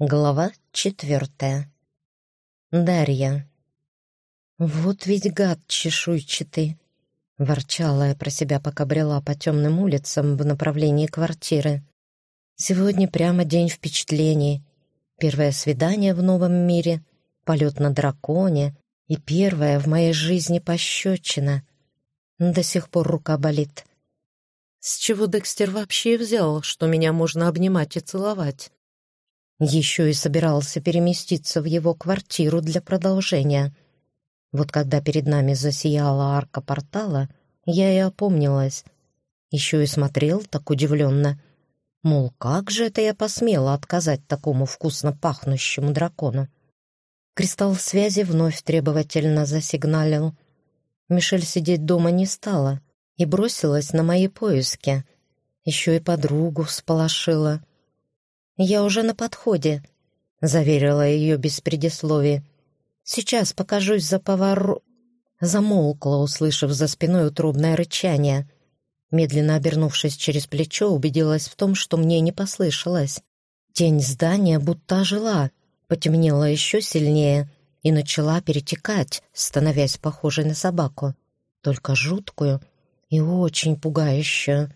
Глава четвертая. Дарья. «Вот ведь гад чешуйчатый!» — ворчала я про себя, пока брела по темным улицам в направлении квартиры. «Сегодня прямо день впечатлений. Первое свидание в новом мире, полет на драконе и первая в моей жизни пощечина. До сих пор рука болит. С чего Декстер вообще взял, что меня можно обнимать и целовать?» Еще и собирался переместиться в его квартиру для продолжения. Вот когда перед нами засияла арка портала, я и опомнилась. Еще и смотрел так удивленно. Мол, как же это я посмела отказать такому вкусно пахнущему дракону? Кристалл связи вновь требовательно засигналил. Мишель сидеть дома не стала и бросилась на мои поиски. Еще и подругу всполошила — «Я уже на подходе», — заверила ее без предисловий. «Сейчас покажусь за повар...» Замолкла, услышав за спиной утробное рычание. Медленно обернувшись через плечо, убедилась в том, что мне не послышалось. Тень здания будто ожила, потемнела еще сильнее и начала перетекать, становясь похожей на собаку. Только жуткую и очень пугающую.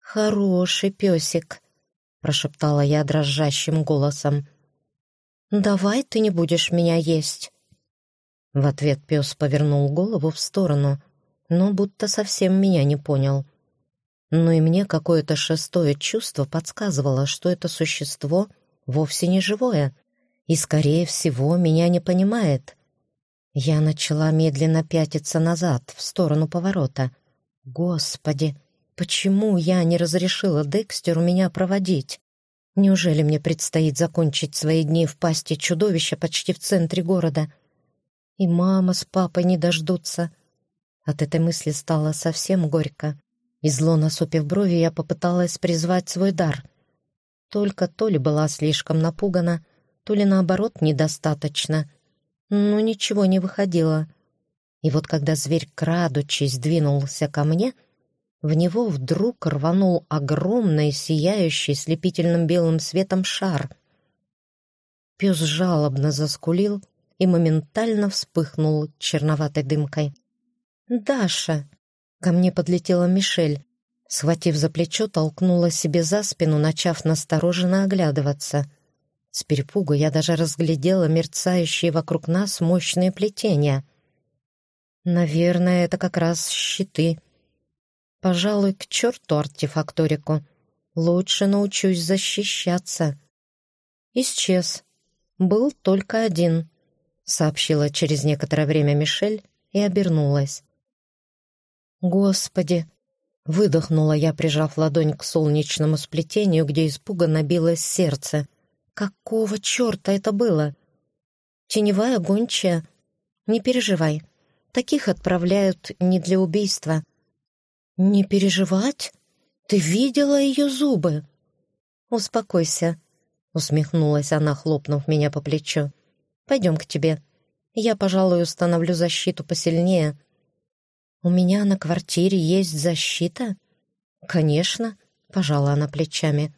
«Хороший песик», прошептала я дрожащим голосом. «Давай ты не будешь меня есть». В ответ пес повернул голову в сторону, но будто совсем меня не понял. Но и мне какое-то шестое чувство подсказывало, что это существо вовсе не живое и, скорее всего, меня не понимает. Я начала медленно пятиться назад, в сторону поворота. «Господи, Почему я не разрешила Декстеру меня проводить? Неужели мне предстоит закончить свои дни в пасти чудовища почти в центре города? И мама с папой не дождутся. От этой мысли стало совсем горько. И зло насупив брови, я попыталась призвать свой дар. Только то ли была слишком напугана, то ли наоборот недостаточно. Но ничего не выходило. И вот когда зверь, крадучись, двинулся ко мне — в него вдруг рванул огромный, сияющий слепительным белым светом шар. Пес жалобно заскулил и моментально вспыхнул черноватой дымкой. «Даша!» — ко мне подлетела Мишель. Схватив за плечо, толкнула себе за спину, начав настороженно оглядываться. С перепугу я даже разглядела мерцающие вокруг нас мощные плетения. «Наверное, это как раз щиты», Пожалуй, к черту артефакторику. Лучше научусь защищаться. Исчез. Был только один, сообщила через некоторое время Мишель и обернулась. Господи! Выдохнула я, прижав ладонь к солнечному сплетению, где испуганно билось сердце. Какого черта это было? Теневая гончая? Не переживай. Таких отправляют не для убийства. «Не переживать? Ты видела ее зубы?» «Успокойся», — усмехнулась она, хлопнув меня по плечу. «Пойдем к тебе. Я, пожалуй, установлю защиту посильнее». «У меня на квартире есть защита?» «Конечно», — пожала она плечами.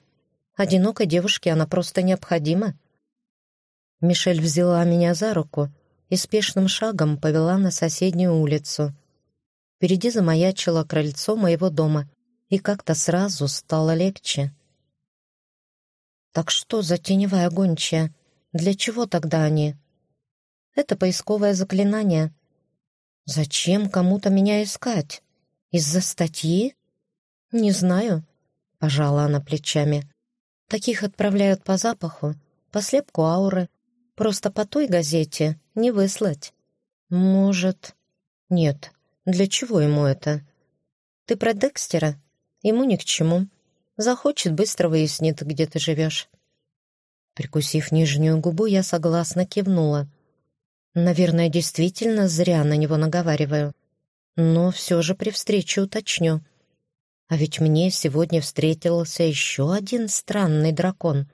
«Одинокой девушке она просто необходима». Мишель взяла меня за руку и спешным шагом повела на соседнюю улицу — Впереди замаячило крыльцо моего дома, и как-то сразу стало легче. «Так что за теневая гончая? Для чего тогда они?» «Это поисковое заклинание». «Зачем кому-то меня искать? Из-за статьи?» «Не знаю», — пожала она плечами. «Таких отправляют по запаху, по слепку ауры. Просто по той газете не выслать». «Может...» «Нет, для чего ему это? Ты про Декстера? Ему ни к чему. Захочет, быстро выяснит, где ты живешь. Прикусив нижнюю губу, я согласно кивнула. Наверное, действительно зря на него наговариваю. Но все же при встрече уточню. А ведь мне сегодня встретился еще один странный дракон.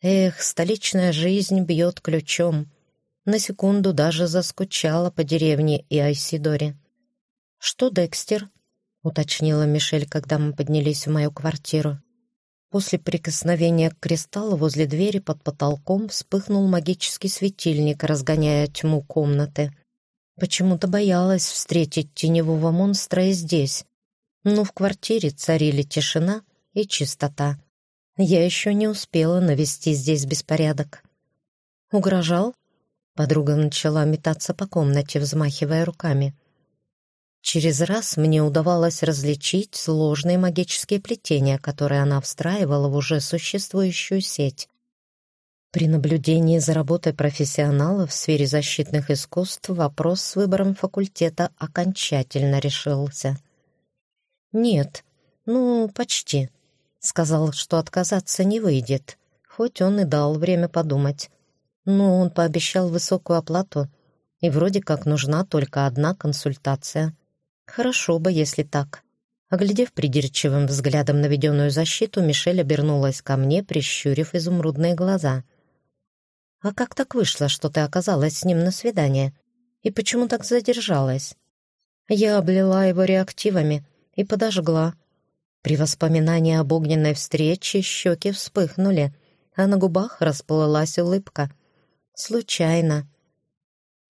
Эх, столичная жизнь бьет ключом. На секунду даже заскучала по деревне и Айсидоре. «Что, Декстер?» — уточнила Мишель, когда мы поднялись в мою квартиру. После прикосновения к кристаллу возле двери под потолком вспыхнул магический светильник, разгоняя тьму комнаты. Почему-то боялась встретить теневого монстра и здесь. Но в квартире царили тишина и чистота. Я еще не успела навести здесь беспорядок. «Угрожал?» Подруга начала метаться по комнате, взмахивая руками. Через раз мне удавалось различить сложные магические плетения, которые она встраивала в уже существующую сеть. При наблюдении за работой профессионалов в сфере защитных искусств вопрос с выбором факультета окончательно решился. «Нет, ну, почти», — сказал, что отказаться не выйдет, хоть он и дал время подумать. Но он пообещал высокую оплату, и вроде как нужна только одна консультация — Хорошо бы, если так. Оглядев придирчивым взглядом наведенную защиту, Мишель обернулась ко мне, прищурив изумрудные глаза. «А как так вышло, что ты оказалась с ним на свидание? И почему так задержалась?» Я облила его реактивами и подожгла. При воспоминании об огненной встрече щеки вспыхнули, а на губах расплылась улыбка. «Случайно».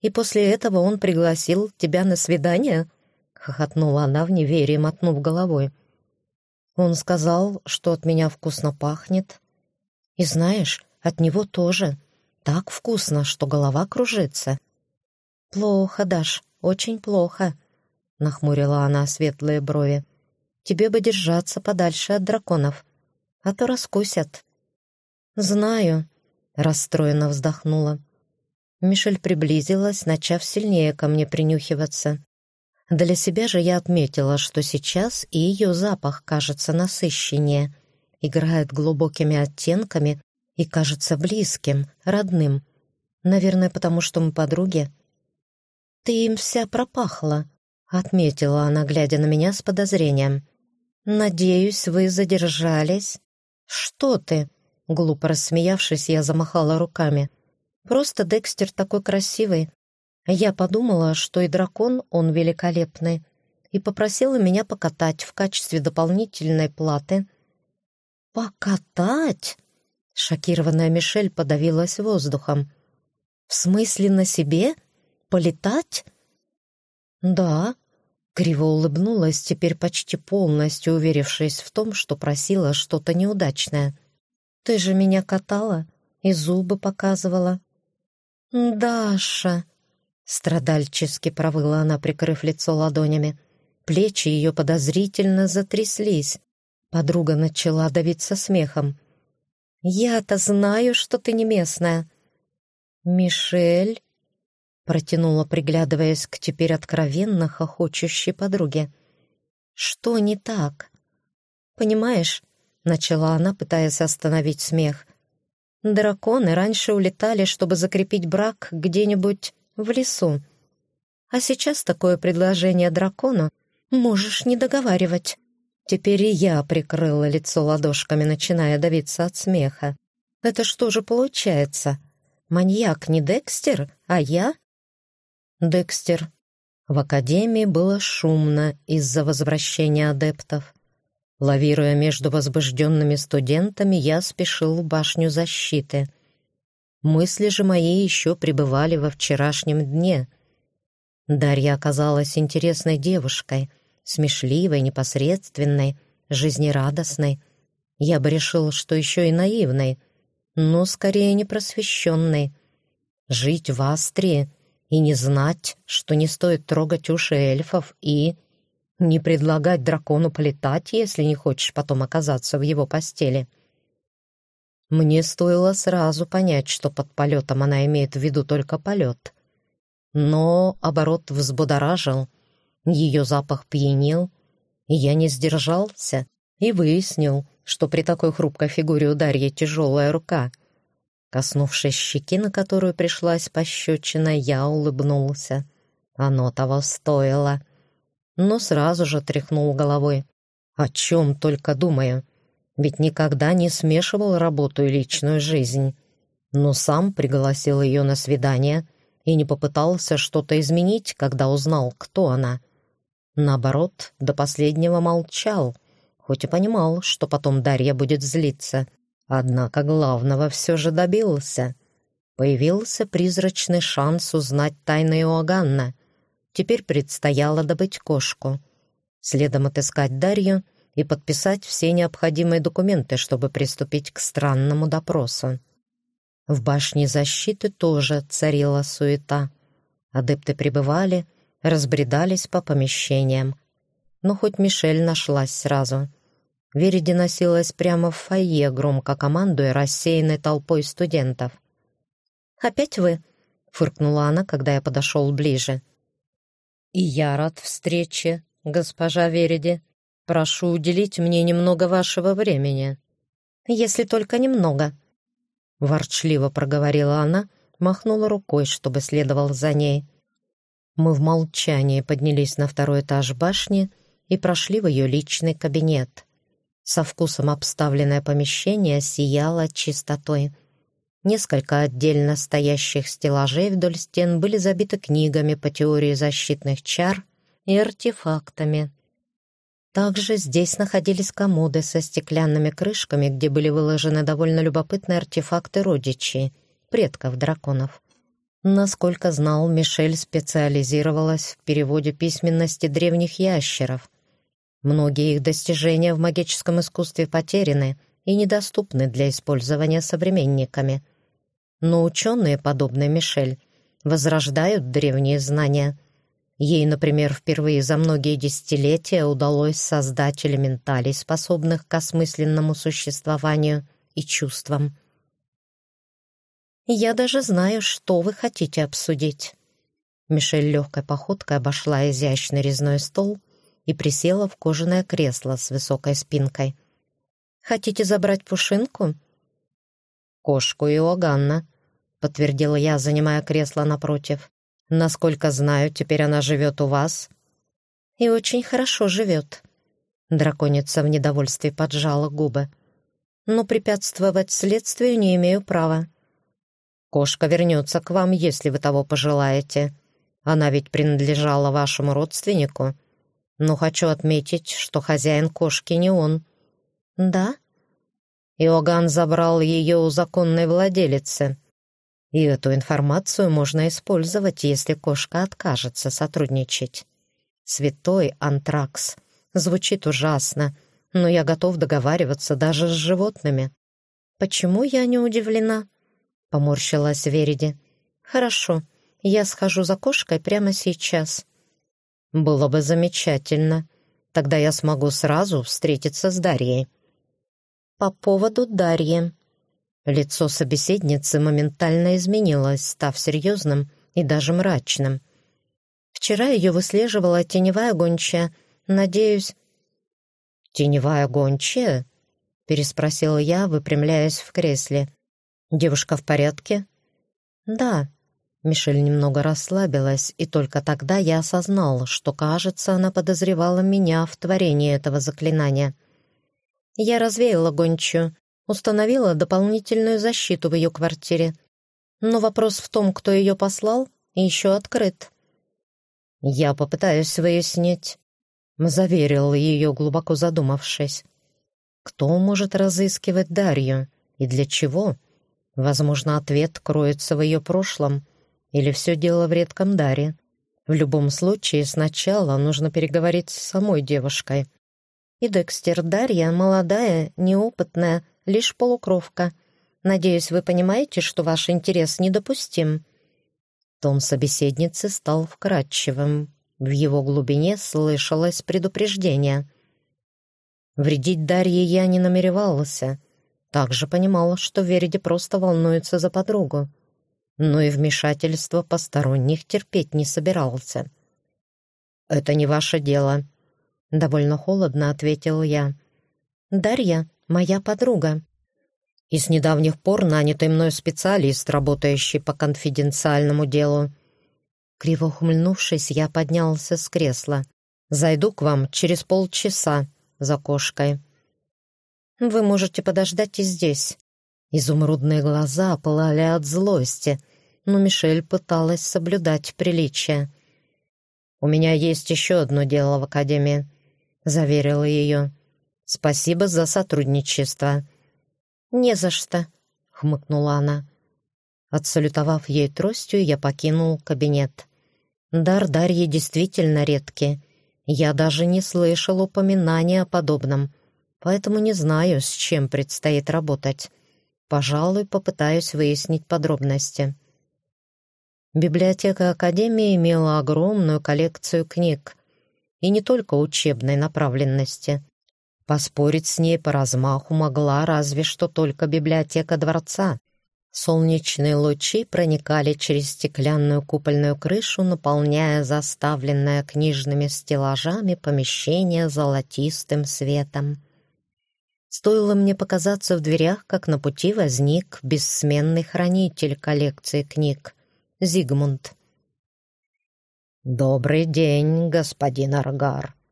«И после этого он пригласил тебя на свидание?» хохотнула она в неверии, мотнув головой. Он сказал, что от меня вкусно пахнет. И знаешь, от него тоже. Так вкусно, что голова кружится. Плохо, Даш, очень плохо, нахмурила она светлые брови. Тебе бы держаться подальше от драконов, а то раскусят. Знаю, расстроенно вздохнула. Мишель приблизилась, начав сильнее ко мне принюхиваться. Для себя же я отметила, что сейчас и ее запах кажется насыщеннее, играет глубокими оттенками и кажется близким, родным. Наверное, потому что мы подруги. «Ты им вся пропахла», — отметила она, глядя на меня с подозрением. «Надеюсь, вы задержались?» «Что ты?» — глупо рассмеявшись, я замахала руками. «Просто Декстер такой красивый, я подумала, что и дракон он великолепный, и попросила меня покатать в качестве дополнительной платы. «Покатать?» Шокированная Мишель подавилась воздухом. «В смысле на себе? Полетать?» «Да», — криво улыбнулась, теперь почти полностью уверившись в том, что просила что-то неудачное. «Ты же меня катала и зубы показывала». «Даша!» Страдальчески провыла она, прикрыв лицо ладонями. Плечи ее подозрительно затряслись. Подруга начала давиться смехом. «Я-то знаю, что ты не местная». «Мишель?» — протянула, приглядываясь к теперь откровенно хохочущей подруге. «Что не так?» «Понимаешь?» — начала она, пытаясь остановить смех. «Драконы раньше улетали, чтобы закрепить брак где-нибудь в лесу. А сейчас такое предложение дракону можешь не договаривать. Теперь и я прикрыла лицо ладошками, начиная давиться от смеха. Это что же получается? Маньяк не Декстер, а я? Декстер. В академии было шумно из-за возвращения адептов. Лавируя между возбужденными студентами, я спешил в башню защиты — Мысли же мои еще пребывали во вчерашнем дне. Дарья оказалась интересной девушкой, смешливой, непосредственной, жизнерадостной. Я бы решил, что еще и наивной, но скорее непросвещенной. Жить в Астрии и не знать, что не стоит трогать уши эльфов и... Не предлагать дракону полетать, если не хочешь потом оказаться в его постели — мне стоило сразу понять, что под полетом она имеет в виду только полет. Но оборот взбудоражил, ее запах пьянил, и я не сдержался и выяснил, что при такой хрупкой фигуре у Дарьи тяжелая рука. Коснувшись щеки, на которую пришлась пощечина, я улыбнулся. Оно того стоило. Но сразу же тряхнул головой. О чем только думаю ведь никогда не смешивал работу и личную жизнь. Но сам пригласил ее на свидание и не попытался что-то изменить, когда узнал, кто она. Наоборот, до последнего молчал, хоть и понимал, что потом Дарья будет злиться. Однако главного все же добился. Появился призрачный шанс узнать тайны Иоганна. Теперь предстояло добыть кошку. Следом отыскать Дарью и подписать все необходимые документы, чтобы приступить к странному допросу. В башне защиты тоже царила суета. Адепты прибывали, разбредались по помещениям. Но хоть Мишель нашлась сразу. Вериди носилась прямо в фойе, громко командуя рассеянной толпой студентов. «Опять вы?» — фыркнула она, когда я подошел ближе. «И я рад встрече, госпожа Вериди. Прошу уделить мне немного вашего времени». «Если только немного», — ворчливо проговорила она, махнула рукой, чтобы следовал за ней. Мы в молчании поднялись на второй этаж башни и прошли в ее личный кабинет. Со вкусом обставленное помещение сияло чистотой. Несколько отдельно стоящих стеллажей вдоль стен были забиты книгами по теории защитных чар и артефактами. Также здесь находились комоды со стеклянными крышками, где были выложены довольно любопытные артефакты родичей, предков драконов. Насколько знал, Мишель специализировалась в переводе письменности древних ящеров. Многие их достижения в магическом искусстве потеряны и недоступны для использования современниками. Но ученые, подобные Мишель, возрождают древние знания. Ей, например, впервые за многие десятилетия удалось создать элементалей, способных к осмысленному существованию и чувствам. «Я даже знаю, что вы хотите обсудить». Мишель легкой походкой обошла изящный резной стол и присела в кожаное кресло с высокой спинкой. «Хотите забрать пушинку?» «Кошку Иоганна», — подтвердила я, занимая кресло напротив. «Насколько знаю, теперь она живет у вас». «И очень хорошо живет». Драконица в недовольстве поджала губы. «Но препятствовать следствию не имею права. Кошка вернется к вам, если вы того пожелаете. Она ведь принадлежала вашему родственнику. Но хочу отметить, что хозяин кошки не он». «Да?» Иоганн забрал ее у законной владелицы. И эту информацию можно использовать, если кошка откажется сотрудничать. «Святой антракс». Звучит ужасно, но я готов договариваться даже с животными. Почему я не удивлена? Поморщилась Вериди. «Хорошо, я схожу за кошкой прямо сейчас». «Было бы замечательно. Тогда я смогу сразу встретиться с Дарьей». «По поводу Дарьи». Лицо собеседницы моментально изменилось, став серьезным и даже мрачным. «Вчера ее выслеживала теневая гончая. Надеюсь...» «Теневая гончая?» — переспросила я, выпрямляясь в кресле. «Девушка в порядке?» «Да». Мишель немного расслабилась, и только тогда я осознал, что, кажется, она подозревала меня в творении этого заклинания. Я развеяла гончую, установила дополнительную защиту в ее квартире. Но вопрос в том, кто ее послал, еще открыт. «Я попытаюсь выяснить», — заверил ее, глубоко задумавшись. «Кто может разыскивать Дарью и для чего?» Возможно, ответ кроется в ее прошлом, или все дело в редком даре. В любом случае, сначала нужно переговорить с самой девушкой. И Декстер Дарья молодая, неопытная, лишь полукровка. Надеюсь, вы понимаете, что ваш интерес недопустим. Тон собеседницы стал вкрадчивым. В его глубине слышалось предупреждение. Вредить Дарье я не намеревался — также понимала, что Вериди просто волнуется за подругу, но и вмешательство посторонних терпеть не собирался. «Это не ваше дело», — довольно холодно ответил я. «Дарья — моя подруга», и с недавних пор нанятый мной специалист, работающий по конфиденциальному делу. Криво ухмыльнувшись, я поднялся с кресла. «Зайду к вам через полчаса за кошкой». Вы можете подождать и здесь». Изумрудные глаза пылали от злости, но Мишель пыталась соблюдать приличие. «У меня есть еще одно дело в академии», — заверила ее. Спасибо за сотрудничество». «Не за что», — хмыкнула она. Отсалютовав ей тростью, я покинул кабинет. Дар Дарьи действительно редкий. Я даже не слышал упоминания о подобном, поэтому не знаю, с чем предстоит работать. Пожалуй, попытаюсь выяснить подробности. Библиотека Академии имела огромную коллекцию книг, и не только учебной направленности. Поспорить с ней по размаху могла разве что только библиотека дворца. Солнечные лучи проникали через стеклянную купольную крышу, наполняя заставленное книжными стеллажами помещение золотистым светом. Стоило мне показаться в дверях, как на пути возник бессменный хранитель коллекции книг — Зигмунд. «Добрый день, господин Аргар», —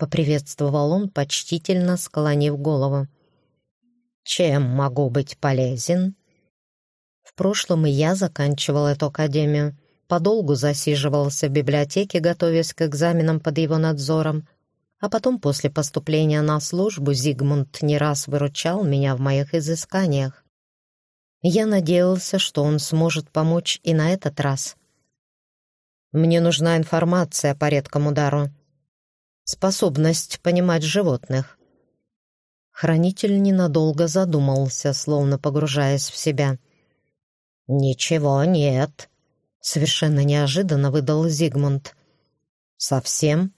поприветствовал он, почтительно склонив голову. «Чем могу быть полезен?» В прошлом и я заканчивал эту академию, подолгу засиживался в библиотеке, готовясь к экзаменам под его надзором, а потом после поступления на службу Зигмунд не раз выручал меня в моих изысканиях. Я надеялся, что он сможет помочь и на этот раз. Мне нужна информация по редкому дару. Способность понимать животных. Хранитель ненадолго задумался, словно погружаясь в себя. «Ничего нет», — совершенно неожиданно выдал Зигмунд. «Совсем?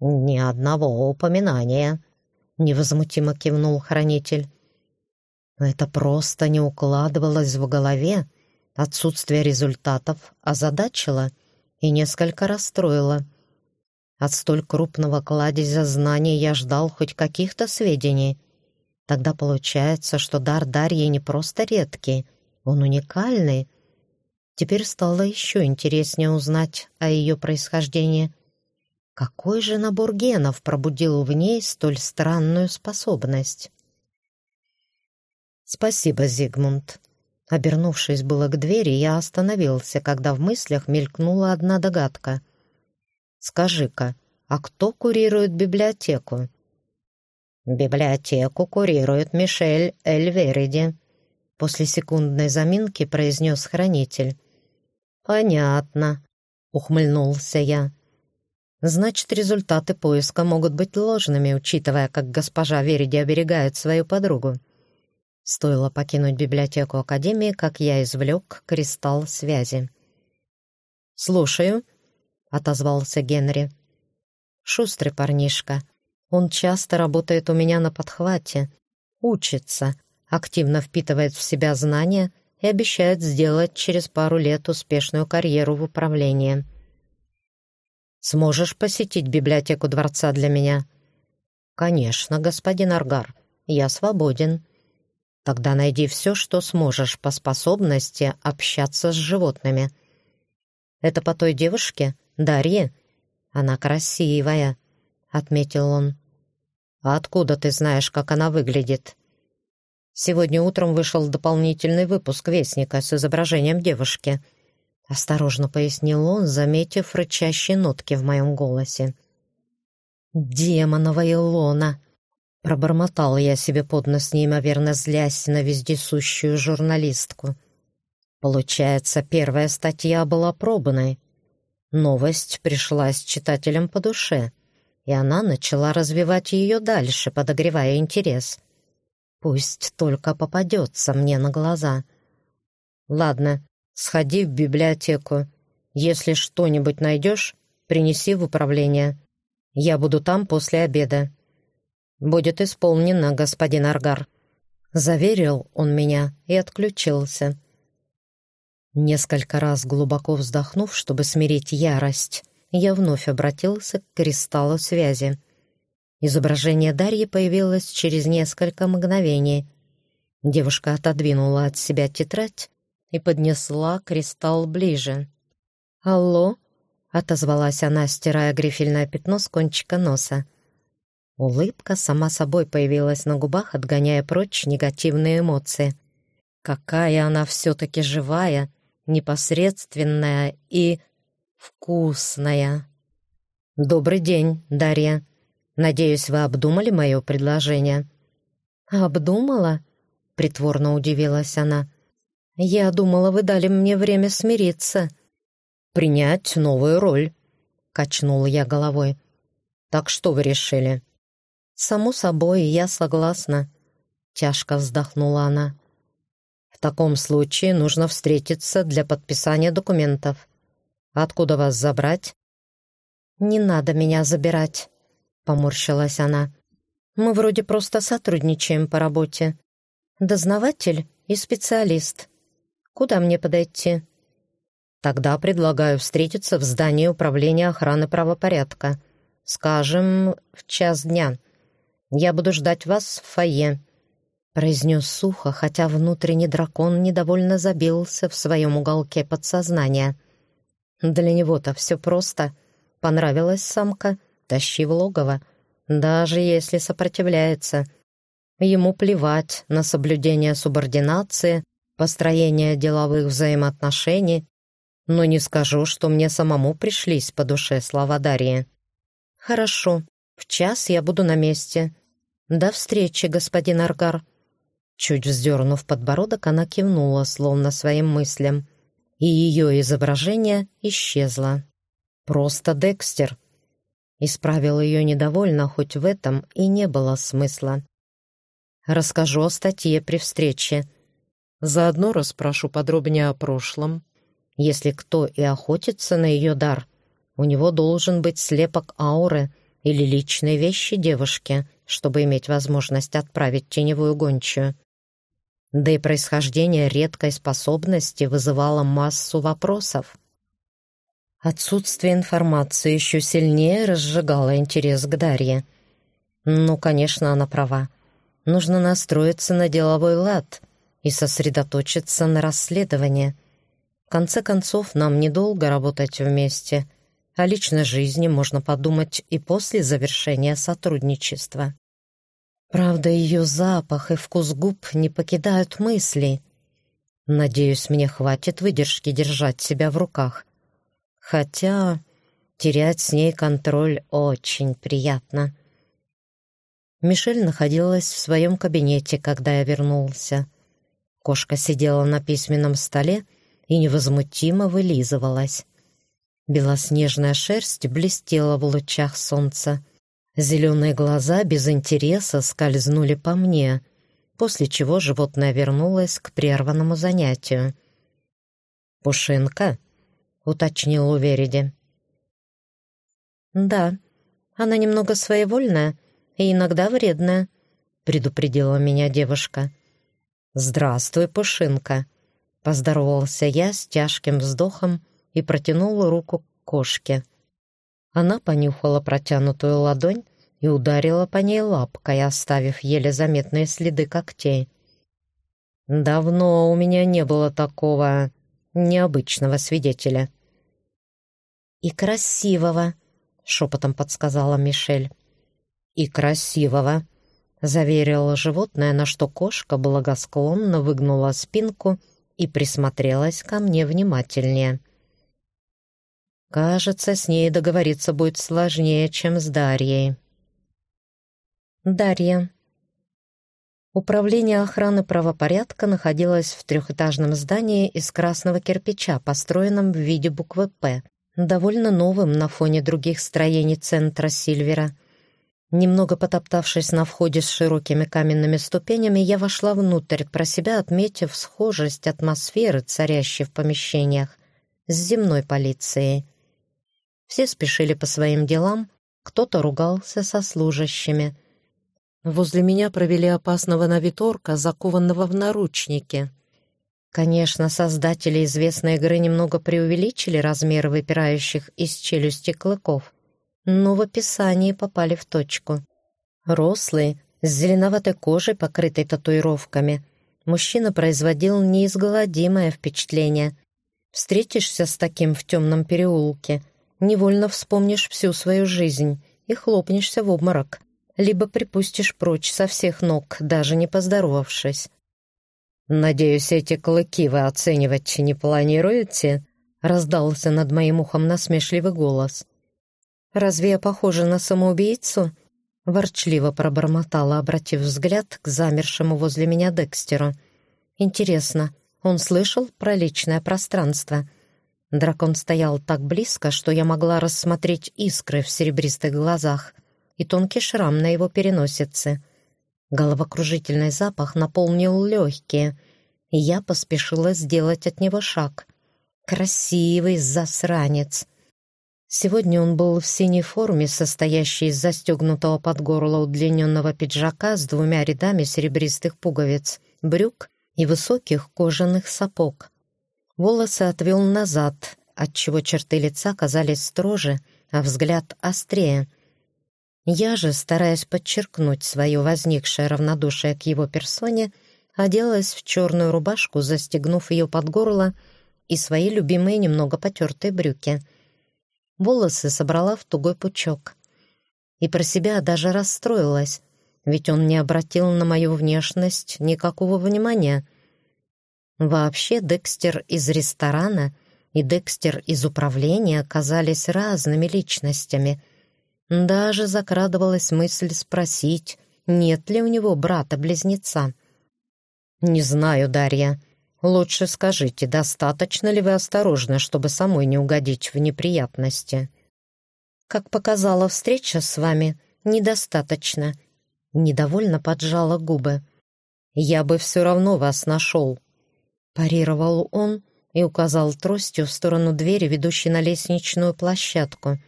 Ни одного упоминания», — невозмутимо кивнул хранитель. Это просто не укладывалось в голове. Отсутствие результатов озадачило и несколько расстроило. От столь крупного кладезя знаний я ждал хоть каких-то сведений. Тогда получается, что дар Дарьи не просто редкий, он уникальный. Теперь стало еще интереснее узнать о ее происхождении. Какой же набор генов пробудил в ней столь странную способность? «Спасибо, Зигмунд». Обернувшись было к двери, я остановился, когда в мыслях мелькнула одна догадка. «Скажи-ка, а кто курирует библиотеку?» «Библиотеку курирует Мишель Эльвериди», — после секундной заминки произнес хранитель. «Понятно», — ухмыльнулся я. «Значит, результаты поиска могут быть ложными, учитывая, как госпожа Вериди оберегает свою подругу». Стоило покинуть библиотеку Академии, как я извлек кристалл связи. «Слушаю», — отозвался Генри. «Шустрый парнишка. Он часто работает у меня на подхвате, учится, активно впитывает в себя знания и обещает сделать через пару лет успешную карьеру в управлении. Сможешь посетить библиотеку дворца для меня?» «Конечно, господин Аргар, я свободен», Тогда найди все, что сможешь по способности общаться с животными. Это по той девушке, Дарье? Она красивая, — отметил он. Откуда ты знаешь, как она выглядит? Сегодня утром вышел дополнительный выпуск Вестника с изображением девушки. Осторожно пояснил он, заметив рычащие нотки в моем голосе. «Демоновая лона!» Пробормотал я себе под нос, неимоверно злясь на вездесущую журналистку. Получается, первая статья была пробной. Новость пришлась читателям по душе, и она начала развивать ее дальше, подогревая интерес. Пусть только попадется мне на глаза. Ладно, сходи в библиотеку. Если что-нибудь найдешь, принеси в управление. Я буду там после обеда будет исполнено, господин Аргар». Заверил он меня и отключился. Несколько раз глубоко вздохнув, чтобы смирить ярость, я вновь обратился к кристаллу связи. Изображение Дарьи появилось через несколько мгновений. Девушка отодвинула от себя тетрадь и поднесла кристалл ближе. «Алло?» — отозвалась она, стирая грифельное пятно с кончика носа. Улыбка сама собой появилась на губах, отгоняя прочь негативные эмоции. Какая она все-таки живая, непосредственная и вкусная. «Добрый день, Дарья!» Надеюсь, вы обдумали мое предложение?» «Обдумала?» — притворно удивилась она. «Я думала, вы дали мне время смириться». «Принять новую роль», — качнул я головой. «Так что вы решили?» «Само собой, я согласна», — тяжко вздохнула она. «В таком случае нужно встретиться для подписания документов. Откуда вас забрать?» «Не надо меня забирать», — поморщилась она. «Мы вроде просто сотрудничаем по работе. Дознаватель и специалист. Куда мне подойти?» «Тогда предлагаю встретиться в здании управления охраны правопорядка. Скажем, в час дня. Я буду ждать вас в фойе», — произнес сухо, хотя внутренний дракон недовольно забился в своем уголке подсознания. «Для него-то все просто. Понравилась самка, тащи в логово, даже если сопротивляется». Ему плевать на соблюдение субординации, построение деловых взаимоотношений, но не скажу, что мне самому пришлись по душе слова Дарьи. «Хорошо, в час я буду на месте. До встречи, господин Аргар». Чуть вздернув подбородок, она кивнула, словно своим мыслям, и ее изображение исчезло. «Просто Декстер», Исправил ее недовольно, хоть в этом и не было смысла. Расскажу о статье при встрече. Заодно расспрошу подробнее о прошлом. Если кто и охотится на ее дар, у него должен быть слепок ауры или личные вещи девушки, чтобы иметь возможность отправить теневую гончую. Да и происхождение редкой способности вызывало массу вопросов. Отсутствие информации еще сильнее разжигало интерес к Дарье. Ну, конечно, она права. Нужно настроиться на деловой лад и сосредоточиться на расследовании. В конце концов, нам недолго работать вместе. О личной жизни можно подумать и после завершения сотрудничества. Правда, ее запах и вкус губ не покидают мысли. Надеюсь, мне хватит выдержки держать себя в руках. Хотя терять с ней контроль очень приятно. Мишель находилась в своем кабинете, когда я вернулся. Кошка сидела на письменном столе и невозмутимо вылизывалась. Белоснежная шерсть блестела в лучах солнца. Зеленые глаза без интереса скользнули по мне, после чего животное вернулось к прерванному занятию. «Пушинка?» — уточнил Увериди. «Да, она немного своевольная, и иногда вредная», — предупредила меня девушка. «Здравствуй, Пушинка», — поздоровался я с тяжким вздохом и протянул руку к кошке. Она понюхала протянутую ладонь и ударила по ней лапкой, оставив еле заметные следы когтей. «Давно у меня не было такого необычного свидетеля». «И красивого», — шепотом подсказала Мишель и красивого», — заверила животное, на что кошка благосклонно выгнула спинку и присмотрелась ко мне внимательнее. «Кажется, с ней договориться будет сложнее, чем с Дарьей». Дарья. Управление охраны правопорядка находилось в трехэтажном здании из красного кирпича, построенном в виде буквы «П», довольно новым на фоне других строений центра Сильвера. Немного потоптавшись на входе с широкими каменными ступенями, я вошла внутрь, про себя отметив схожесть атмосферы, царящей в помещениях, с земной полицией. Все спешили по своим делам, кто-то ругался со служащими. Возле меня провели опасного на вид орка, закованного в наручники. Конечно, создатели известной игры немного преувеличили размеры выпирающих из челюсти клыков — но в описании попали в точку. Рослый, с зеленоватой кожей, покрытой татуировками, мужчина производил неизгладимое впечатление. Встретишься с таким в темном переулке, невольно вспомнишь всю свою жизнь и хлопнешься в обморок, либо припустишь прочь со всех ног, даже не поздоровавшись. «Надеюсь, эти клыки вы оценивать не планируете?» — раздался над моим ухом насмешливый голос. Разве я похожа на самоубийцу?» Ворчливо пробормотала, обратив взгляд к замершему возле меня Декстеру. «Интересно, он слышал про личное пространство?» Дракон стоял так близко, что я могла рассмотреть искры в серебристых глазах и тонкий шрам на его переносице. Головокружительный запах наполнил легкие, и я поспешила сделать от него шаг. Красивый засранец! Сегодня он был в синей форме, состоящей из застегнутого под горло удлиненного пиджака с двумя рядами серебристых пуговиц, брюк и высоких кожаных сапог. Волосы отвел назад, отчего черты лица казались строже, а взгляд острее. Я же, стараясь подчеркнуть свое возникшее равнодушие к его персоне, оделась в черную рубашку, застегнув ее под горло, и свои любимые немного потертые брюки — волосы собрала в тугой пучок. И про себя даже расстроилась, ведь он не обратил на мою внешность никакого внимания. Вообще Декстер из ресторана и Декстер из управления оказались разными личностями. Даже закрадывалась мысль спросить, нет ли у него брата-близнеца. «Не знаю, Дарья», Лучше скажите, достаточно ли вы осторожны, чтобы самой не угодить в неприятности? Как показала встреча с вами, недостаточно. Недовольно поджала губы. Я бы все равно вас нашел. Парировал он и указал тростью в сторону двери, ведущей на лестничную площадку.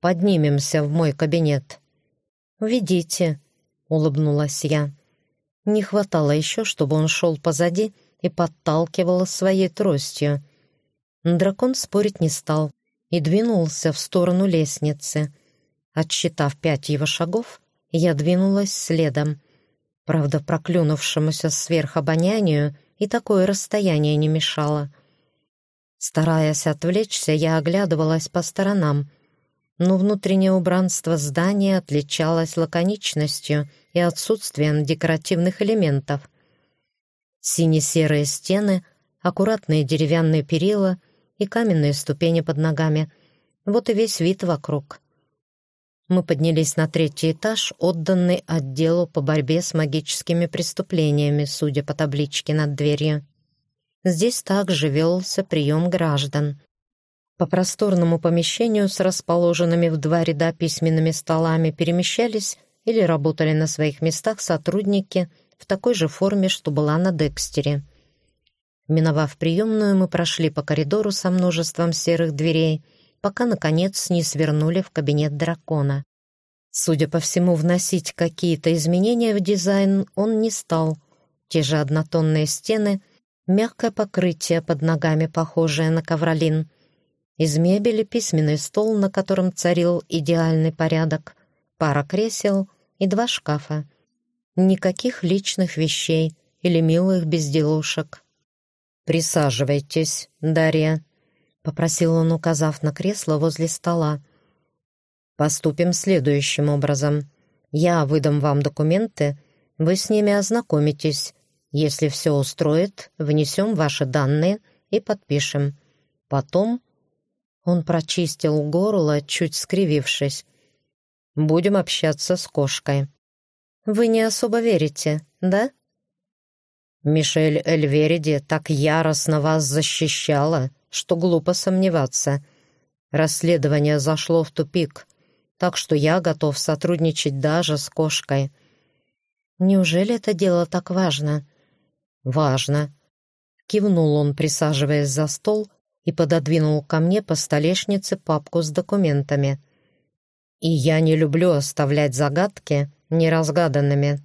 «Поднимемся в мой кабинет». «Ведите», — улыбнулась я. Не хватало еще, чтобы он шел позади и подталкивала своей тростью. Дракон спорить не стал и двинулся в сторону лестницы. Отсчитав пять его шагов, я двинулась следом. Правда, проклюнувшемуся сверхобонянию и такое расстояние не мешало. Стараясь отвлечься, я оглядывалась по сторонам, но внутреннее убранство здания отличалось лаконичностью и отсутствием декоративных элементов. Сине-серые стены, аккуратные деревянные перила и каменные ступени под ногами. Вот и весь вид вокруг. Мы поднялись на третий этаж, отданный отделу по борьбе с магическими преступлениями, судя по табличке над дверью. Здесь также велся прием граждан. По просторному помещению с расположенными в два ряда письменными столами перемещались или работали на своих местах сотрудники – в такой же форме, что была на Декстере. Миновав приемную, мы прошли по коридору со множеством серых дверей, пока, наконец, не свернули в кабинет дракона. Судя по всему, вносить какие-то изменения в дизайн он не стал. Те же однотонные стены, мягкое покрытие под ногами, похожее на ковролин. Из мебели письменный стол, на котором царил идеальный порядок, пара кресел и два шкафа. Никаких личных вещей или милых безделушек. «Присаживайтесь, Дарья», — попросил он, указав на кресло возле стола. «Поступим следующим образом. Я выдам вам документы, вы с ними ознакомитесь. Если все устроит, внесем ваши данные и подпишем. Потом...» Он прочистил горло, чуть скривившись. «Будем общаться с кошкой». Вы не особо верите, да?» «Мишель Эльвериди так яростно вас защищала, что глупо сомневаться. Расследование зашло в тупик, так что я готов сотрудничать даже с кошкой». «Неужели это дело так важно?» «Важно», — кивнул он, присаживаясь за стол и пододвинул ко мне по столешнице папку с документами. «И я не люблю оставлять загадки, неразгаданными.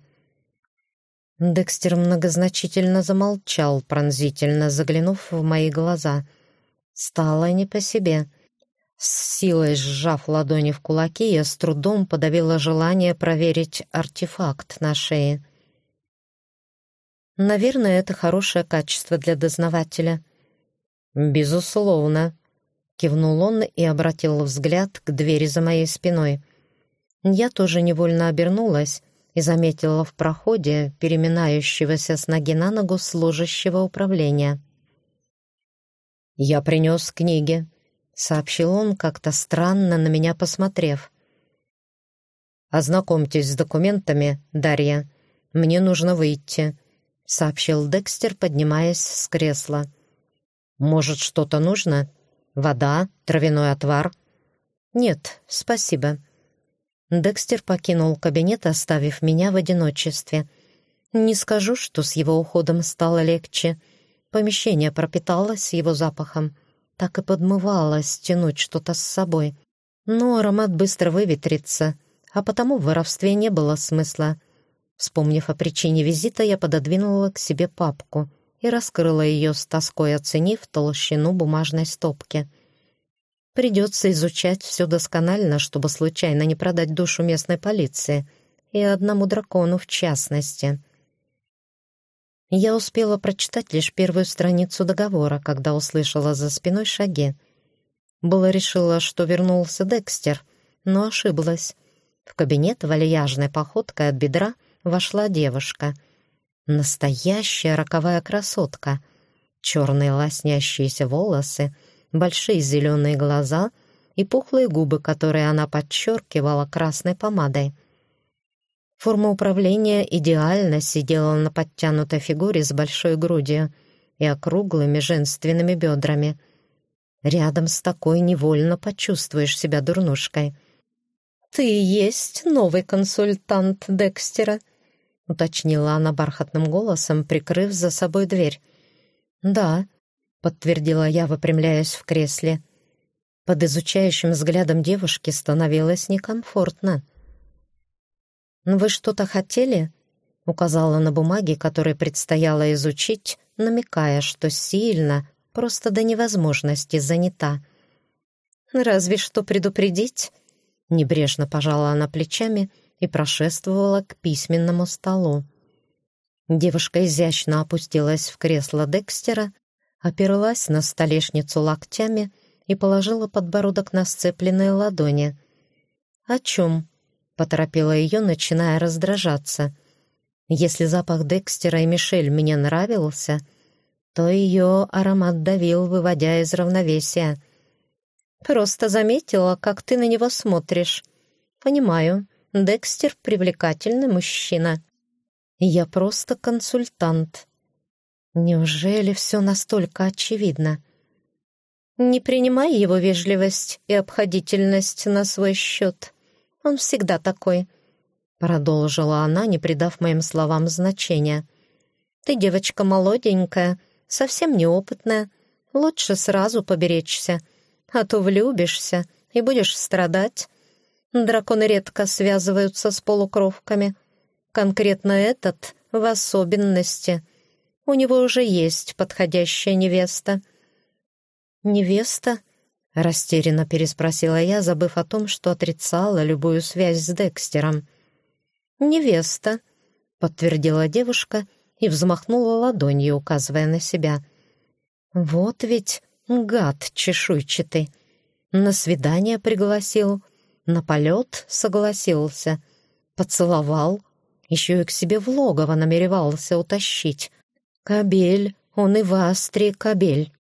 Декстер многозначительно замолчал, пронзительно заглянув в мои глаза. Стало не по себе. С силой сжав ладони в кулаки, я с трудом подавила желание проверить артефакт на шее. Наверное, это хорошее качество для дознавателя. «Безусловно», — кивнул он и обратил взгляд к двери за моей спиной. Я тоже невольно обернулась и заметила в проходе переминающегося с ноги на ногу служащего управления. «Я принес книги», — сообщил он, как-то странно на меня посмотрев. «Ознакомьтесь с документами, Дарья. Мне нужно выйти», — сообщил Декстер, поднимаясь с кресла. «Может, что-то нужно? Вода? Травяной отвар?» «Нет, спасибо». Декстер покинул кабинет, оставив меня в одиночестве. Не скажу, что с его уходом стало легче. Помещение пропиталось его запахом. Так и подмывалось тянуть что-то с собой. Но аромат быстро выветрится, а потому в воровстве не было смысла. Вспомнив о причине визита, я пододвинула к себе папку и раскрыла ее с тоской, оценив толщину бумажной стопки. Придется изучать все досконально, чтобы случайно не продать душу местной полиции и одному дракону в частности. Я успела прочитать лишь первую страницу договора, когда услышала за спиной шаги. Было решила, что вернулся Декстер, но ошиблась. В кабинет вальяжной походкой от бедра вошла девушка. Настоящая роковая красотка. Черные лоснящиеся волосы, большие зеленые глаза и пухлые губы, которые она подчеркивала красной помадой — Форма управления идеально сидела на подтянутой фигуре с большой грудью и округлыми женственными бедрами. Рядом с такой невольно почувствуешь себя дурнушкой. «Ты есть новый консультант Декстера?» — уточнила она бархатным голосом, прикрыв за собой дверь. «Да», — подтвердила я, выпрямляясь в кресле. Под изучающим взглядом девушки становилось некомфортно. «Вы что-то хотели?» — указала на бумаги, которые предстояло изучить, намекая, что сильно, просто до невозможности занята. «Разве что предупредить?» Небрежно пожала она плечами и прошествовала к письменному столу. Девушка изящно опустилась в кресло Декстера, оперлась на столешницу локтями и положила подбородок на сцепленные ладони. «О чем?» Поторопила ее, начиная раздражаться. Если запах Декстера и Мишель мне нравился, то ее аромат давил, выводя из равновесия. «Просто заметила, как ты на него смотришь. Понимаю, Декстер — привлекательный мужчина. Я просто консультант. Неужели все настолько очевидно?» «Не принимай его вежливость и обходительность на свой счет», он всегда такой», — продолжила она, не придав моим словам значения. «Ты девочка молоденькая, совсем неопытная. Лучше сразу поберечься, а то влюбишься и будешь страдать. Драконы редко связываются с полукровками. Конкретно этот в особенности. У него уже есть подходящая невеста». «Невеста?» Растерянно переспросила я, забыв о том, что отрицала любую связь с Декстером. «Невеста», — подтвердила девушка и взмахнула ладонью, указывая на себя. «Вот ведь гад чешуйчатый. На свидание пригласил, на полет согласился, поцеловал, еще и к себе в логово намеревался утащить. Кобель, он и в астре кобель».